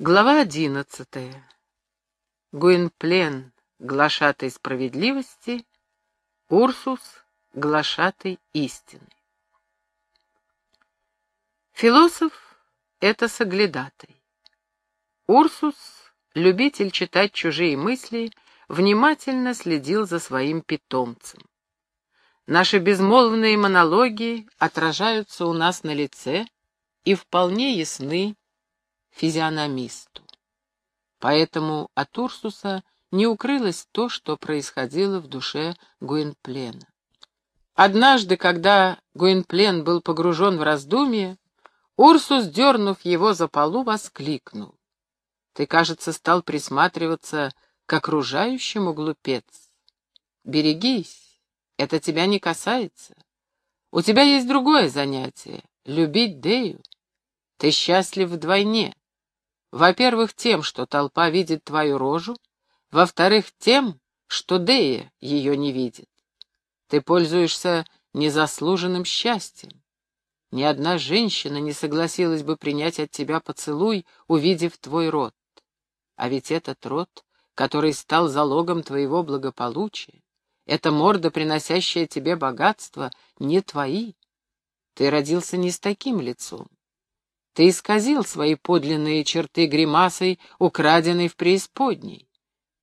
Глава одиннадцатая. Гуинплен, глашатай справедливости, Урсус, глашатай истины. Философ — это соглядатай. Урсус, любитель читать чужие мысли, внимательно следил за своим питомцем. Наши безмолвные монологи отражаются у нас на лице и вполне ясны физиономисту. Поэтому от Урсуса не укрылось то, что происходило в душе Гуинплена. Однажды, когда Гуинплен был погружен в раздумье, Урсус, дернув его за полу, воскликнул. «Ты, кажется, стал присматриваться к окружающему, глупец. Берегись, это тебя не касается. У тебя есть другое занятие — любить Дею. Ты счастлив вдвойне. Во-первых, тем, что толпа видит твою рожу, во-вторых, тем, что Дея ее не видит. Ты пользуешься незаслуженным счастьем. Ни одна женщина не согласилась бы принять от тебя поцелуй, увидев твой рот. А ведь этот рот, который стал залогом твоего благополучия, эта морда, приносящая тебе богатство, не твои. Ты родился не с таким лицом. Ты исказил свои подлинные черты гримасой, украденной в преисподней.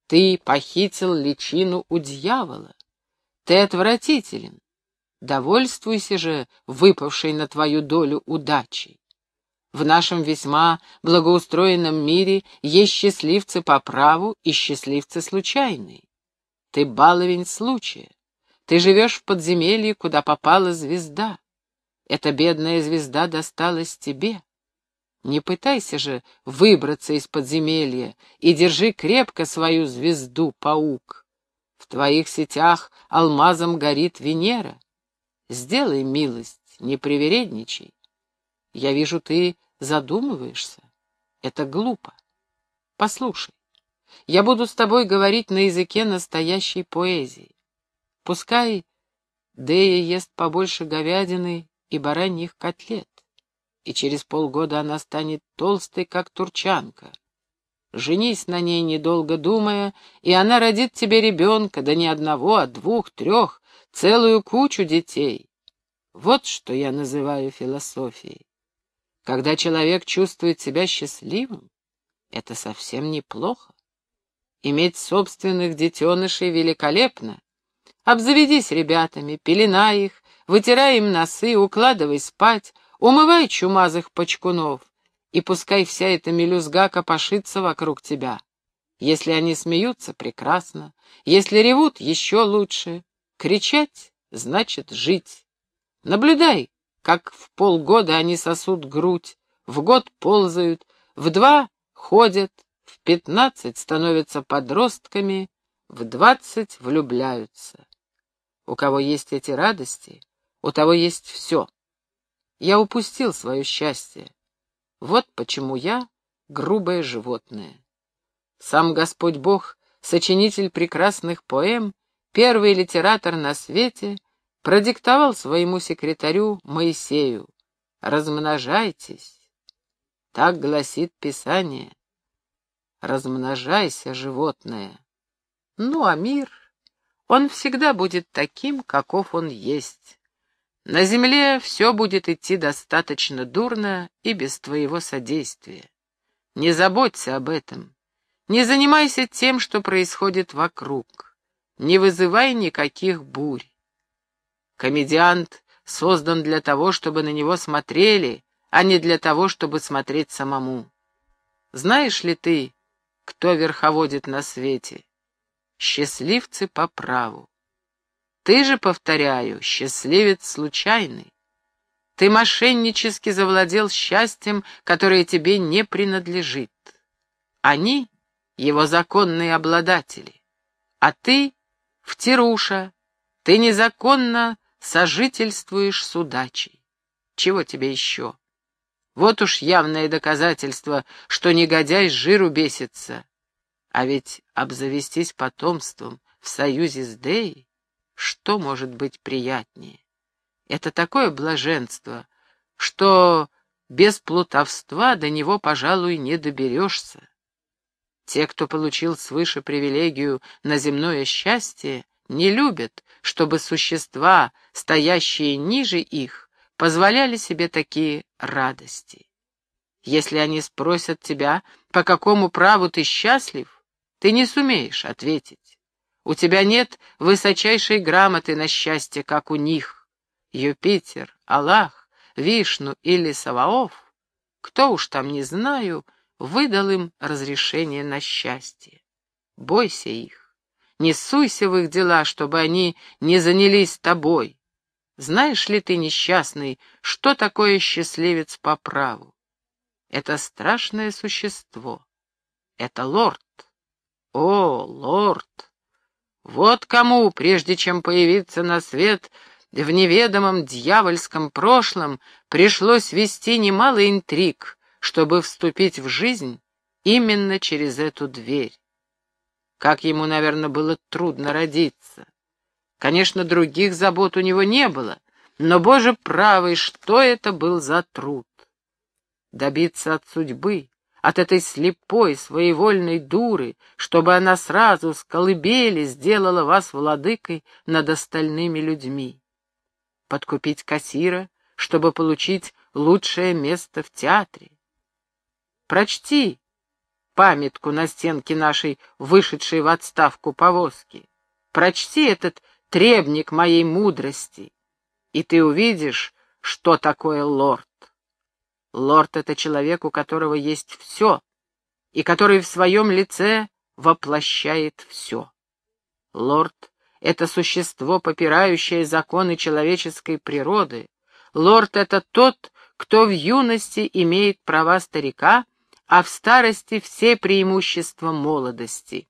Ты похитил личину у дьявола. Ты отвратителен. Довольствуйся же выпавшей на твою долю удачей. В нашем весьма благоустроенном мире есть счастливцы по праву и счастливцы случайные. Ты баловень случая. Ты живешь в подземелье, куда попала звезда. Эта бедная звезда досталась тебе. Не пытайся же выбраться из подземелья и держи крепко свою звезду, паук. В твоих сетях алмазом горит Венера. Сделай милость, не привередничай. Я вижу, ты задумываешься. Это глупо. Послушай, я буду с тобой говорить на языке настоящей поэзии. Пускай Дея ест побольше говядины и бараньих котлет и через полгода она станет толстой, как турчанка. Женись на ней, недолго думая, и она родит тебе ребенка, да не одного, а двух, трех, целую кучу детей. Вот что я называю философией. Когда человек чувствует себя счастливым, это совсем неплохо. Иметь собственных детенышей великолепно. Обзаведись ребятами, пеленай их, вытирай им носы, укладывай спать, Умывай чумазых почкунов, и пускай вся эта мелюзга копошится вокруг тебя. Если они смеются, прекрасно. Если ревут, еще лучше. Кричать — значит жить. Наблюдай, как в полгода они сосут грудь, в год ползают, в два ходят, в пятнадцать становятся подростками, в двадцать влюбляются. У кого есть эти радости, у того есть все. Я упустил свое счастье. Вот почему я грубое животное. Сам Господь Бог, сочинитель прекрасных поэм, первый литератор на свете, продиктовал своему секретарю Моисею «Размножайтесь». Так гласит Писание. «Размножайся, животное». Ну, а мир, он всегда будет таким, каков он есть. На земле все будет идти достаточно дурно и без твоего содействия. Не заботься об этом. Не занимайся тем, что происходит вокруг. Не вызывай никаких бурь. Комедиант создан для того, чтобы на него смотрели, а не для того, чтобы смотреть самому. Знаешь ли ты, кто верховодит на свете? Счастливцы по праву. Ты же, повторяю, счастливец случайный. Ты мошеннически завладел счастьем, которое тебе не принадлежит. Они — его законные обладатели. А ты — втируша, ты незаконно сожительствуешь с удачей. Чего тебе еще? Вот уж явное доказательство, что негодяй с жиру бесится. А ведь обзавестись потомством в союзе с Деей что может быть приятнее? Это такое блаженство, что без плутовства до него, пожалуй, не доберешься. Те, кто получил свыше привилегию на земное счастье, не любят, чтобы существа, стоящие ниже их, позволяли себе такие радости. Если они спросят тебя, по какому праву ты счастлив, ты не сумеешь ответить. У тебя нет высочайшей грамоты на счастье, как у них. Юпитер, Аллах, Вишну или Саваоф, кто уж там, не знаю, выдал им разрешение на счастье. Бойся их, не суйся в их дела, чтобы они не занялись тобой. Знаешь ли ты, несчастный, что такое счастливец по праву? Это страшное существо. Это лорд. О, лорд! Вот кому, прежде чем появиться на свет в неведомом дьявольском прошлом, пришлось вести немало интриг, чтобы вступить в жизнь именно через эту дверь. Как ему, наверное, было трудно родиться. Конечно, других забот у него не было, но, Боже правый, что это был за труд? Добиться от судьбы, от этой слепой, своевольной дуры, чтобы она сразу с колыбели сделала вас владыкой над остальными людьми. Подкупить кассира, чтобы получить лучшее место в театре. Прочти памятку на стенке нашей вышедшей в отставку повозки. Прочти этот требник моей мудрости, и ты увидишь, что такое лорд. Лорд — это человек, у которого есть все, и который в своем лице воплощает все. Лорд — это существо, попирающее законы человеческой природы. Лорд — это тот, кто в юности имеет права старика, а в старости все преимущества молодости.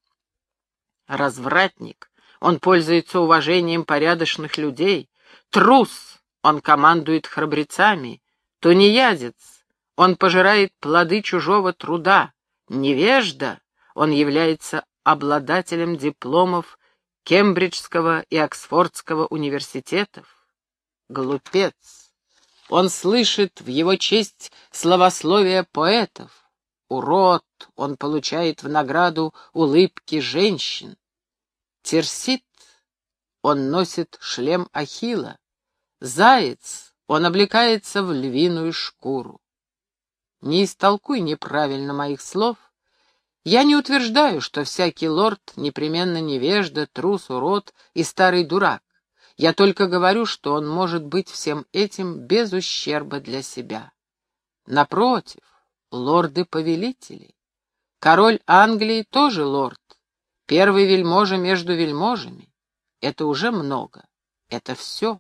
Развратник, он пользуется уважением порядочных людей. Трус, он командует храбрецами. Тунеядец, он пожирает плоды чужого труда. Невежда, он является обладателем дипломов Кембриджского и Оксфордского университетов. Глупец, он слышит в его честь словословия поэтов урод, он получает в награду улыбки женщин. Терсит, он носит шлем Ахила. Заяц, он облекается в львиную шкуру. Не истолкуй неправильно моих слов. Я не утверждаю, что всякий лорд непременно невежда, трус, урод и старый дурак. Я только говорю, что он может быть всем этим без ущерба для себя. Напротив, лорды-повелители. Король Англии тоже лорд, первый вельможа между вельможами. Это уже много, это все.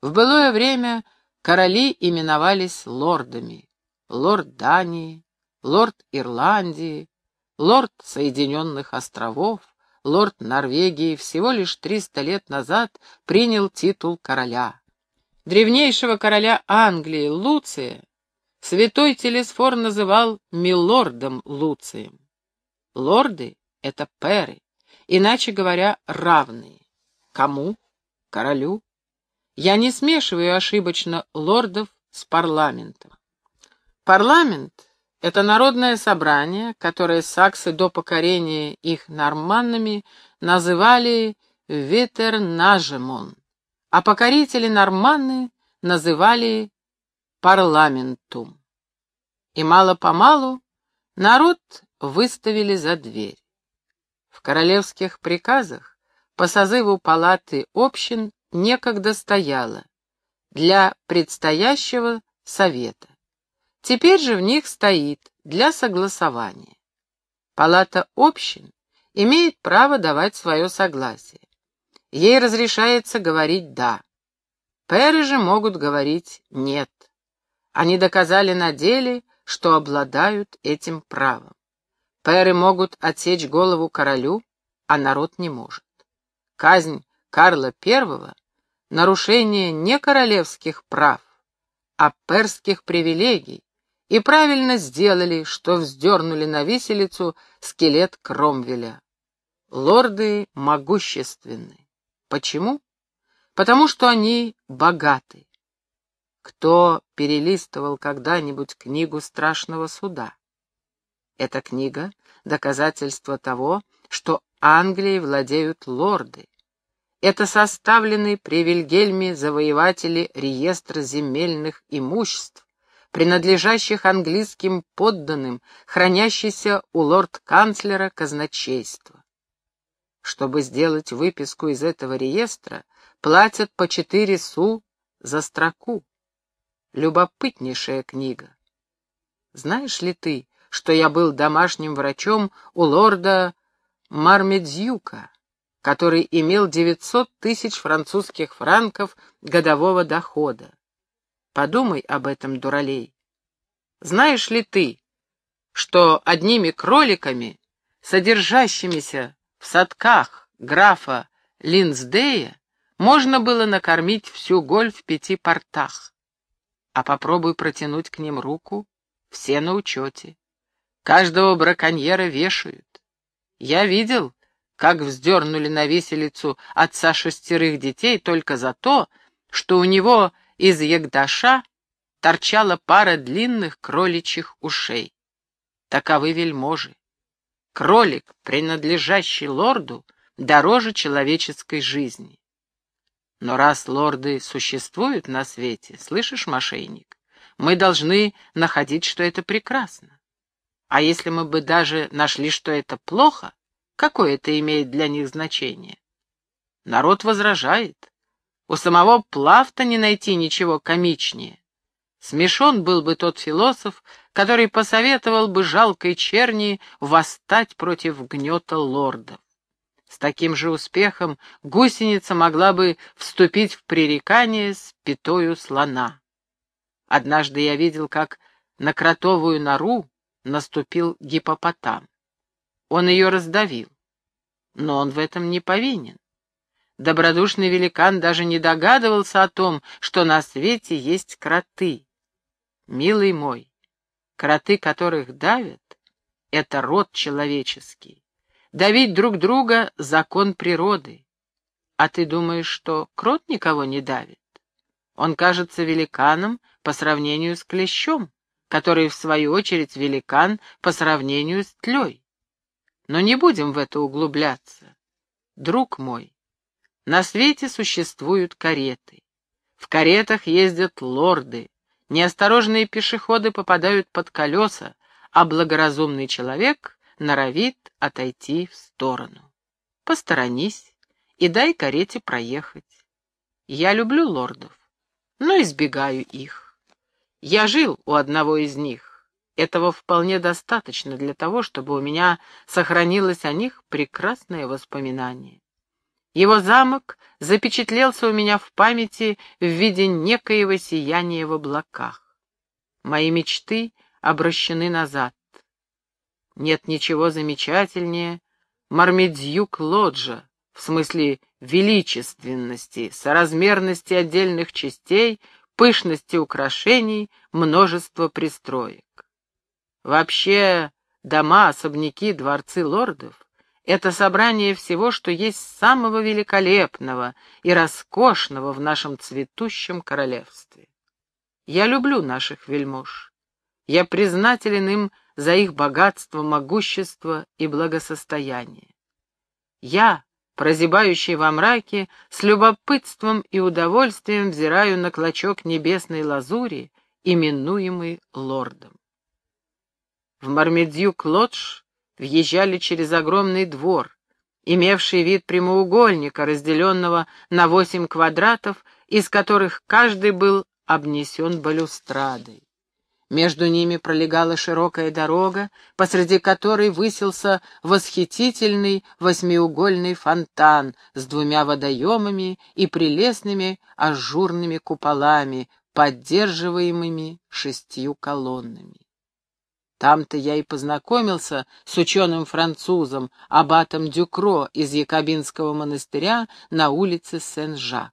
В былое время короли именовались лордами. Лорд Дании, лорд Ирландии, лорд Соединенных островов, лорд Норвегии всего лишь триста лет назад принял титул короля. Древнейшего короля Англии Луция Святой Телесфор называл милордом Луцием. Лорды — это перы, иначе говоря, равные. Кому? Королю. Я не смешиваю ошибочно лордов с парламентом. Парламент — это народное собрание, которое саксы до покорения их норманнами называли ветернажемон, а покорители норманны называли парламентум. И мало-помалу народ выставили за дверь. В королевских приказах по созыву палаты общин некогда стояло для предстоящего совета. Теперь же в них стоит для согласования. Палата общин имеет право давать свое согласие. Ей разрешается говорить «да». Пэры же могут говорить «нет». Они доказали на деле, что обладают этим правом. Пэры могут отсечь голову королю, а народ не может. Казнь Карла I — нарушение не королевских прав, а перских привилегий, и правильно сделали, что вздернули на виселицу скелет Кромвеля. Лорды могущественны. Почему? Потому что они богаты. Кто перелистывал когда-нибудь книгу страшного суда? Эта книга — доказательство того, что Англией владеют лорды. Это составленный при Вильгельме завоеватели реестр земельных имуществ, принадлежащих английским подданным, хранящийся у лорд-канцлера казначейства. Чтобы сделать выписку из этого реестра, платят по четыре су за строку. Любопытнейшая книга. Знаешь ли ты, что я был домашним врачом у лорда Мармедзюка, который имел 900 тысяч французских франков годового дохода? Подумай об этом, дуралей. Знаешь ли ты, что одними кроликами, содержащимися в садках графа Линсдея, можно было накормить всю голь в пяти портах? А попробуй протянуть к ним руку, все на учете. Каждого браконьера вешают. Я видел, как вздернули на виселицу отца шестерых детей только за то, что у него из ягдаша торчала пара длинных кроличьих ушей. Таковы вельможи. Кролик, принадлежащий лорду, дороже человеческой жизни. Но раз лорды существуют на свете, слышишь, мошенник, мы должны находить, что это прекрасно. А если мы бы даже нашли, что это плохо, какое это имеет для них значение? Народ возражает. У самого Плафта не найти ничего комичнее. Смешон был бы тот философ, который посоветовал бы жалкой черни восстать против гнета лордов. С таким же успехом гусеница могла бы вступить в пререкание с пятою слона. Однажды я видел, как на кротовую нору наступил гипопотам. Он ее раздавил. Но он в этом не повинен. Добродушный великан даже не догадывался о том, что на свете есть кроты. Милый мой, кроты, которых давят, — это род человеческий. Давить друг друга — закон природы. А ты думаешь, что крот никого не давит? Он кажется великаном по сравнению с клещом который, в свою очередь, великан по сравнению с тлей. Но не будем в это углубляться. Друг мой, на свете существуют кареты. В каретах ездят лорды, неосторожные пешеходы попадают под колеса, а благоразумный человек норовит отойти в сторону. Посторонись и дай карете проехать. Я люблю лордов, но избегаю их. Я жил у одного из них. Этого вполне достаточно для того, чтобы у меня сохранилось о них прекрасное воспоминание. Его замок запечатлелся у меня в памяти в виде некоего сияния в облаках. Мои мечты обращены назад. Нет ничего замечательнее Мармедзюк Лоджа, в смысле величественности, соразмерности отдельных частей, пышности украшений, множество пристроек. Вообще, дома, особняки, дворцы лордов — это собрание всего, что есть самого великолепного и роскошного в нашем цветущем королевстве. Я люблю наших вельмож. Я признателен им за их богатство, могущество и благосостояние. Я, прозябающий во мраке, с любопытством и удовольствием взираю на клочок небесной лазури, именуемый лордом. В Мармедюк-Лодж въезжали через огромный двор, имевший вид прямоугольника, разделенного на восемь квадратов, из которых каждый был обнесен балюстрадой. Между ними пролегала широкая дорога, посреди которой высился восхитительный восьмиугольный фонтан с двумя водоемами и прелестными ажурными куполами, поддерживаемыми шестью колоннами. Там-то я и познакомился с ученым-французом, аббатом Дюкро из Якобинского монастыря на улице Сен-Жак.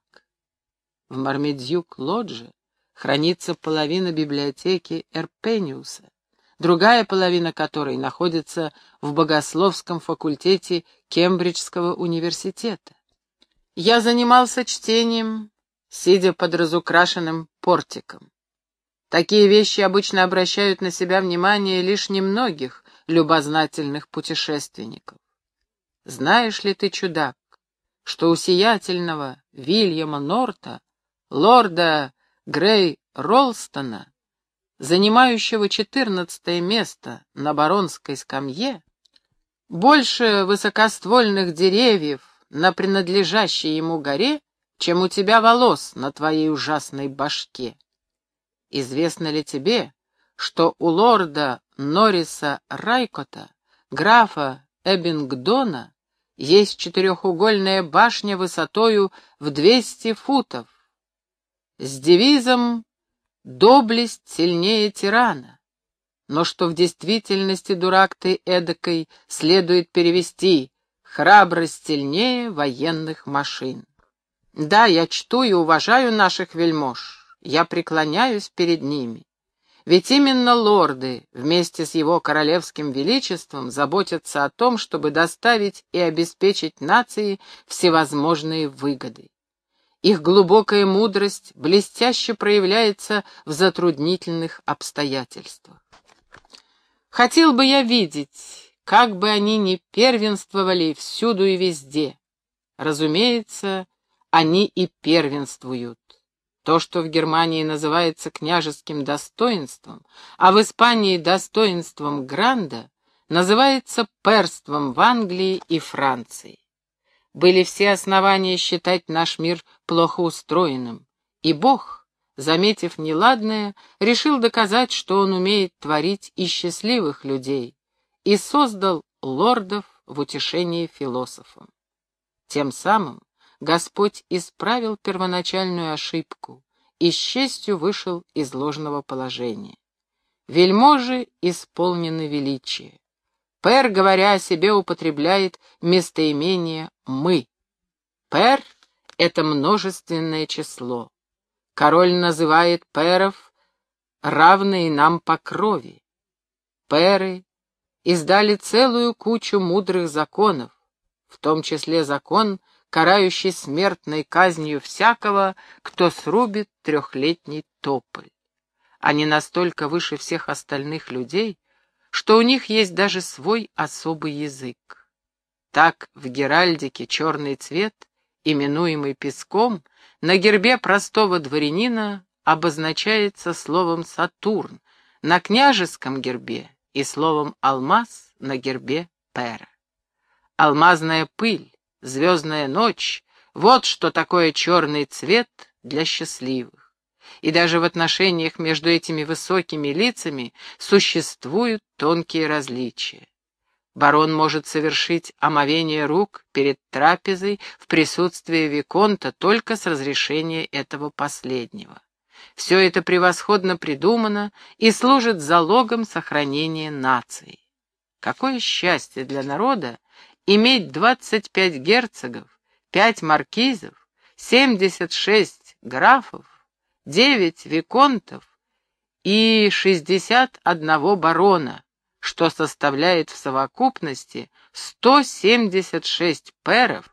В Мармедюк-Лодже хранится половина библиотеки Эрпениуса, другая половина которой находится в богословском факультете Кембриджского университета. Я занимался чтением сидя под разукрашенным портиком. Такие вещи обычно обращают на себя внимание лишь немногих любознательных путешественников. Знаешь ли ты, чудак, что у сиятельного Вильяма Норта, лорда Грей Ролстона, занимающего четырнадцатое место на баронской скамье, больше высокоствольных деревьев на принадлежащей ему горе, чем у тебя волос на твоей ужасной башке. Известно ли тебе, что у лорда Норриса Райкота, графа Эббингдона, есть четырехугольная башня высотою в двести футов? С девизом «Доблесть сильнее тирана», но что в действительности, дурак ты эдакой, следует перевести «храбрость сильнее военных машин». Да, я чту и уважаю наших вельмож, я преклоняюсь перед ними. Ведь именно лорды вместе с его королевским величеством заботятся о том, чтобы доставить и обеспечить нации всевозможные выгоды. Их глубокая мудрость блестяще проявляется в затруднительных обстоятельствах. Хотел бы я видеть, как бы они ни первенствовали всюду и везде. Разумеется, они и первенствуют. То, что в Германии называется княжеским достоинством, а в Испании достоинством Гранда, называется перством в Англии и Франции. Были все основания считать наш мир плохо устроенным, и Бог, заметив неладное, решил доказать, что он умеет творить и счастливых людей, и создал лордов в утешении философам. Тем самым Господь исправил первоначальную ошибку и с честью вышел из ложного положения. Вельможи исполнены величия. Пер, говоря о себе, употребляет местоимение «мы». Пер — это множественное число. Король называет перов, равные нам по крови. Перы издали целую кучу мудрых законов, в том числе закон — карающий смертной казнью всякого, кто срубит трехлетний тополь. Они настолько выше всех остальных людей, что у них есть даже свой особый язык. Так в Геральдике черный цвет, именуемый песком, на гербе простого дворянина обозначается словом «Сатурн», на княжеском гербе и словом «алмаз» на гербе Пера. Алмазная пыль, Звездная ночь — вот что такое черный цвет для счастливых. И даже в отношениях между этими высокими лицами существуют тонкие различия. Барон может совершить омовение рук перед трапезой в присутствии Виконта только с разрешения этого последнего. Все это превосходно придумано и служит залогом сохранения нации. Какое счастье для народа иметь 25 герцогов, 5 маркизов, 76 графов, 9 виконтов и 61 барона, что составляет в совокупности 176 перов,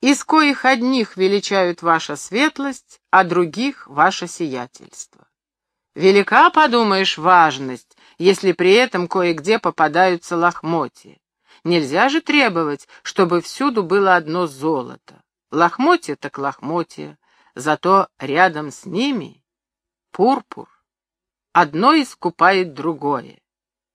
из коих одних величают ваша светлость, а других ваше сиятельство. Велика, подумаешь, важность, если при этом кое-где попадаются лохмотья. Нельзя же требовать, чтобы всюду было одно золото. Лохмотья так лохмотья, зато рядом с ними пурпур. Одно искупает другое.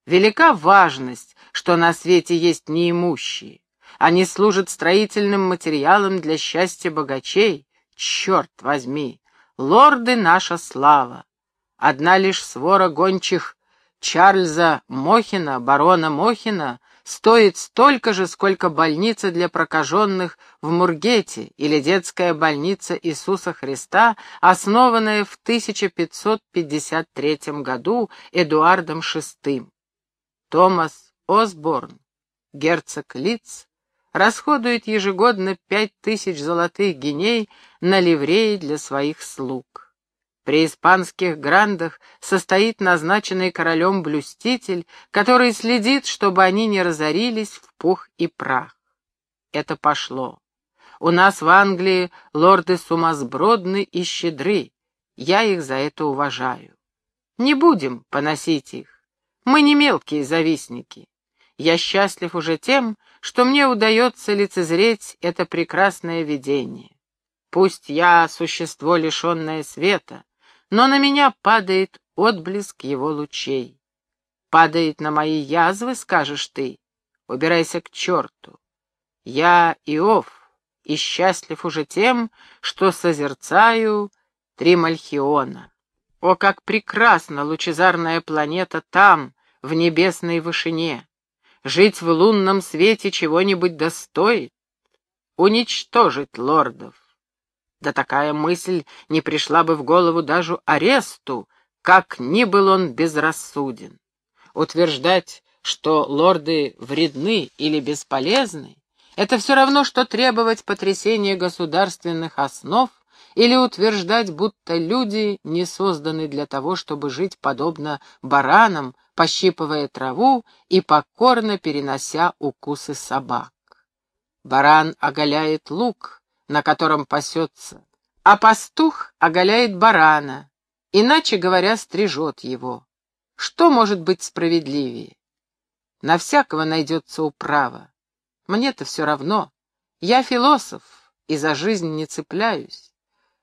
Велика важность, что на свете есть неимущие. Они служат строительным материалом для счастья богачей. Черт возьми, лорды наша слава. Одна лишь свора гончих Чарльза Мохина, барона Мохина, стоит столько же, сколько больница для прокаженных в Мургете или детская больница Иисуса Христа, основанная в 1553 году Эдуардом VI. Томас Осборн, герцог Литц, расходует ежегодно пять тысяч золотых геней на ливреи для своих слуг. При испанских грандах состоит назначенный королем блюститель, который следит, чтобы они не разорились в пух и прах. Это пошло. У нас в Англии лорды сумасбродны и щедры. Я их за это уважаю. Не будем поносить их. Мы не мелкие завистники. Я счастлив уже тем, что мне удается лицезреть это прекрасное видение. Пусть я существо, лишенное света, но на меня падает отблеск его лучей. Падает на мои язвы, скажешь ты. Убирайся к черту. Я Иов, и счастлив уже тем, что созерцаю Тримальхиона. О, как прекрасна лучезарная планета там, в небесной вышине! Жить в лунном свете чего-нибудь достоит? Уничтожить лордов? Да такая мысль не пришла бы в голову даже аресту, как ни был он безрассуден. Утверждать, что лорды вредны или бесполезны, это все равно, что требовать потрясения государственных основ или утверждать, будто люди не созданы для того, чтобы жить подобно баранам, пощипывая траву и покорно перенося укусы собак. Баран оголяет лук, на котором пасется, а пастух оголяет барана, иначе говоря, стрижет его. Что может быть справедливее? На всякого найдется управа. Мне-то все равно. Я философ и за жизнь не цепляюсь.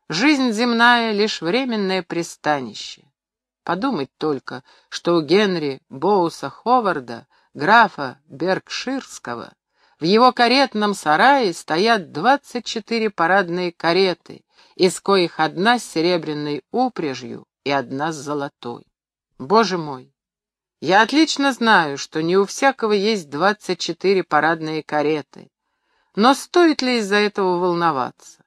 Жизнь земная — лишь временное пристанище. Подумать только, что у Генри Боуса Ховарда, графа Беркширского, в его каретном сарае стоят двадцать четыре парадные кареты, из коих одна с серебряной упряжью и одна с золотой. Боже мой! Я отлично знаю, что не у всякого есть двадцать четыре парадные кареты. Но стоит ли из-за этого волноваться?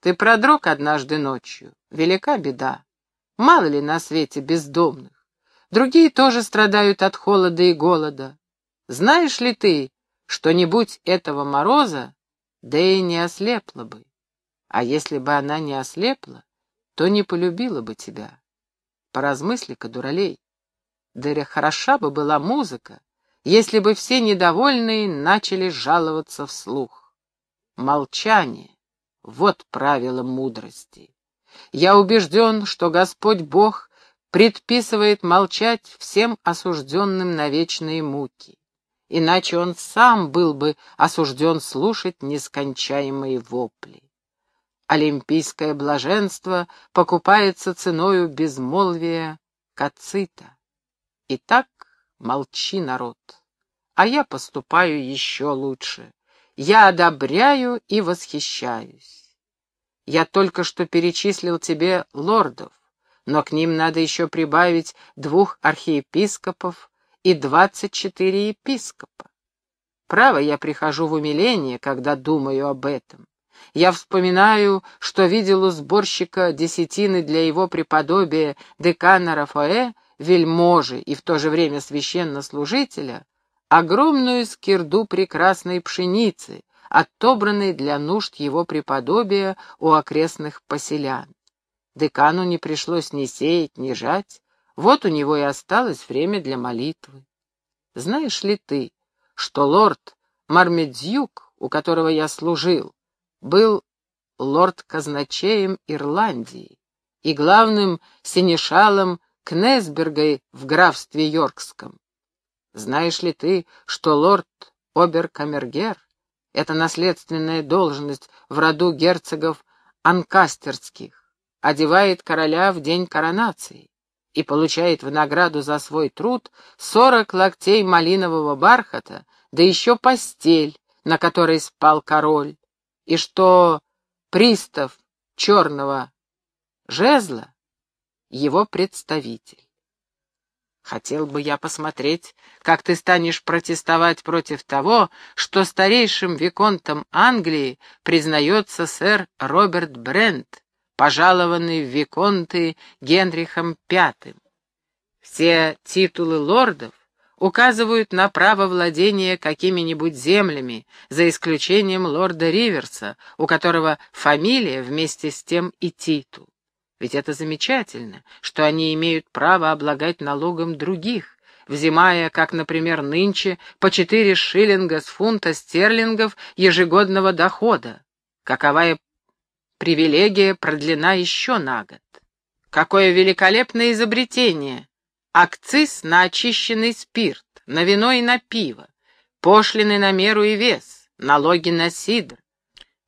Ты продрог однажды ночью. Велика беда. Мало ли на свете бездомных. Другие тоже страдают от холода и голода. Знаешь ли ты, что не будь этого мороза, да и не ослепла бы. А если бы она не ослепла, то не полюбила бы тебя. Поразмысли-ка, дуралей. Да хороша бы была музыка, если бы все недовольные начали жаловаться вслух. Молчание — вот правило мудрости. Я убежден, что Господь Бог предписывает молчать всем осужденным на вечные муки, иначе он сам был бы осужден слушать нескончаемые вопли. Олимпийское блаженство покупается ценою безмолвия кацита. Итак, молчи, народ. А я поступаю еще лучше. Я одобряю и восхищаюсь. Я только что перечислил тебе лордов, но к ним надо еще прибавить двух архиепископов и двадцать четыре епископа. Право, я прихожу в умиление, когда думаю об этом. Я вспоминаю, что видел у сборщика десятины для его преподобия декана Рафаэ вельможи и в то же время священнослужителя, огромную скирду прекрасной пшеницы, отобранной для нужд его преподобия у окрестных поселян. Декану не пришлось ни сеять, ни жать, вот у него и осталось время для молитвы. Знаешь ли ты, что лорд Мармедзюк, у которого я служил, был лорд-казначеем Ирландии и главным синешалом Кнесбергой в графстве Йоркском. Знаешь ли ты, что лорд Оберкамергер — это наследственная должность в роду герцогов анкастерских, одевает короля в день коронации и получает в награду за свой труд сорок локтей малинового бархата, да еще постель, на которой спал король, и что пристав черного жезла его представитель. Хотел бы я посмотреть, как ты станешь протестовать против того, что старейшим виконтом Англии признается сэр Роберт Брент, пожалованный в виконты Генрихом V. Все титулы лордов указывают на право владения какими-нибудь землями, за исключением лорда Риверса, у которого фамилия вместе с тем и титул. Ведь это замечательно, что они имеют право облагать налогом других, взимая, как, например, нынче, по четыре шиллинга с фунта стерлингов ежегодного дохода. Каковая привилегия продлена еще на год. Какое великолепное изобретение! Акциз на очищенный спирт, на вино и на пиво, пошлины на меру и вес, налоги на сидр,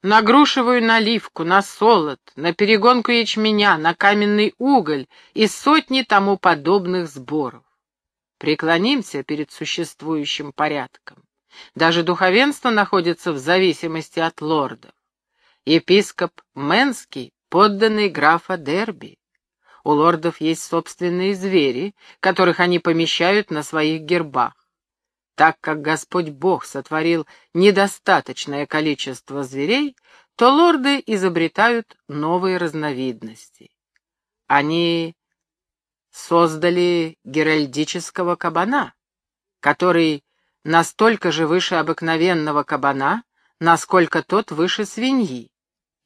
на грушевую наливку, на солод, на перегонку ячменя, на каменный уголь и сотни тому подобных сборов. Преклонимся перед существующим порядком. Даже духовенство находится в зависимости от лордов. Епископ Менский, подданный графа Дерби. У лордов есть собственные звери, которых они помещают на своих гербах. Так как Господь Бог сотворил недостаточное количество зверей, то лорды изобретают новые разновидности. Они создали геральдического кабана, который настолько же выше обыкновенного кабана, насколько тот выше свиньи,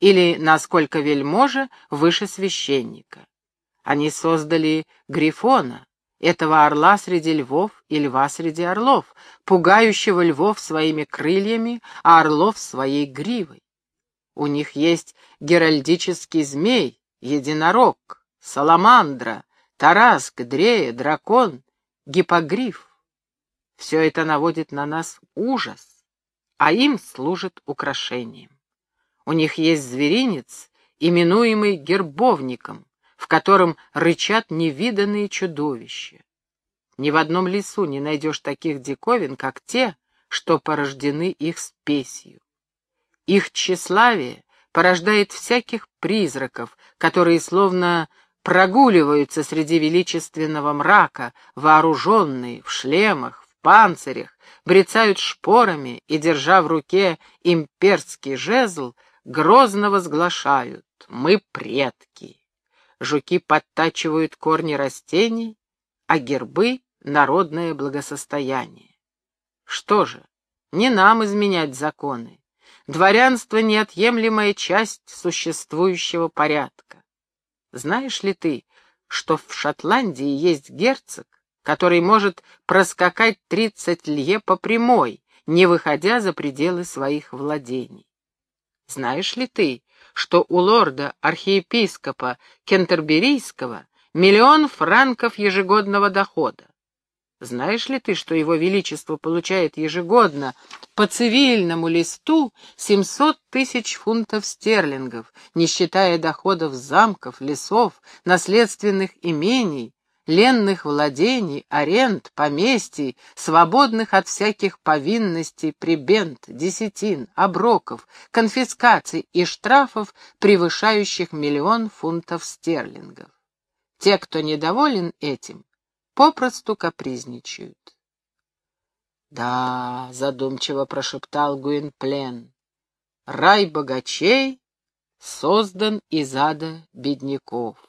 или насколько вельможа выше священника. Они создали Грифона, этого орла среди львов и льва среди орлов, пугающего львов своими крыльями, а орлов своей гривой. У них есть геральдический змей, единорог, саламандра, тараск, дрея, дракон, гипогриф. Все это наводит на нас ужас, а им служит украшением. У них есть зверинец, именуемый гербовником, в котором рычат невиданные чудовища. Ни в одном лесу не найдешь таких диковин, как те, что порождены их спесью. Их тщеславие порождает всяких призраков, которые словно прогуливаются среди величественного мрака, вооруженные, в шлемах, в панцирях, брецают шпорами и, держа в руке имперский жезл, грозно возглашают «Мы предки». Жуки подтачивают корни растений, а гербы — народное благосостояние. Что же, не нам изменять законы. Дворянство — неотъемлемая часть существующего порядка. Знаешь ли ты, что в Шотландии есть герцог, который может проскакать тридцать лье по прямой, не выходя за пределы своих владений? Знаешь ли ты, что у лорда-архиепископа Кентерберийского миллион франков ежегодного дохода? Знаешь ли ты, что его величество получает ежегодно по цивильному листу 700 тысяч фунтов стерлингов, не считая доходов замков, лесов, наследственных имений, ленных владений, аренд, поместий, свободных от всяких повинностей, прибент, десятин, оброков, конфискаций и штрафов, превышающих миллион фунтов стерлингов. Те, кто недоволен этим, попросту капризничают. «Да», — задумчиво прошептал Гуинплен, — «рай богачей создан из ада бедняков».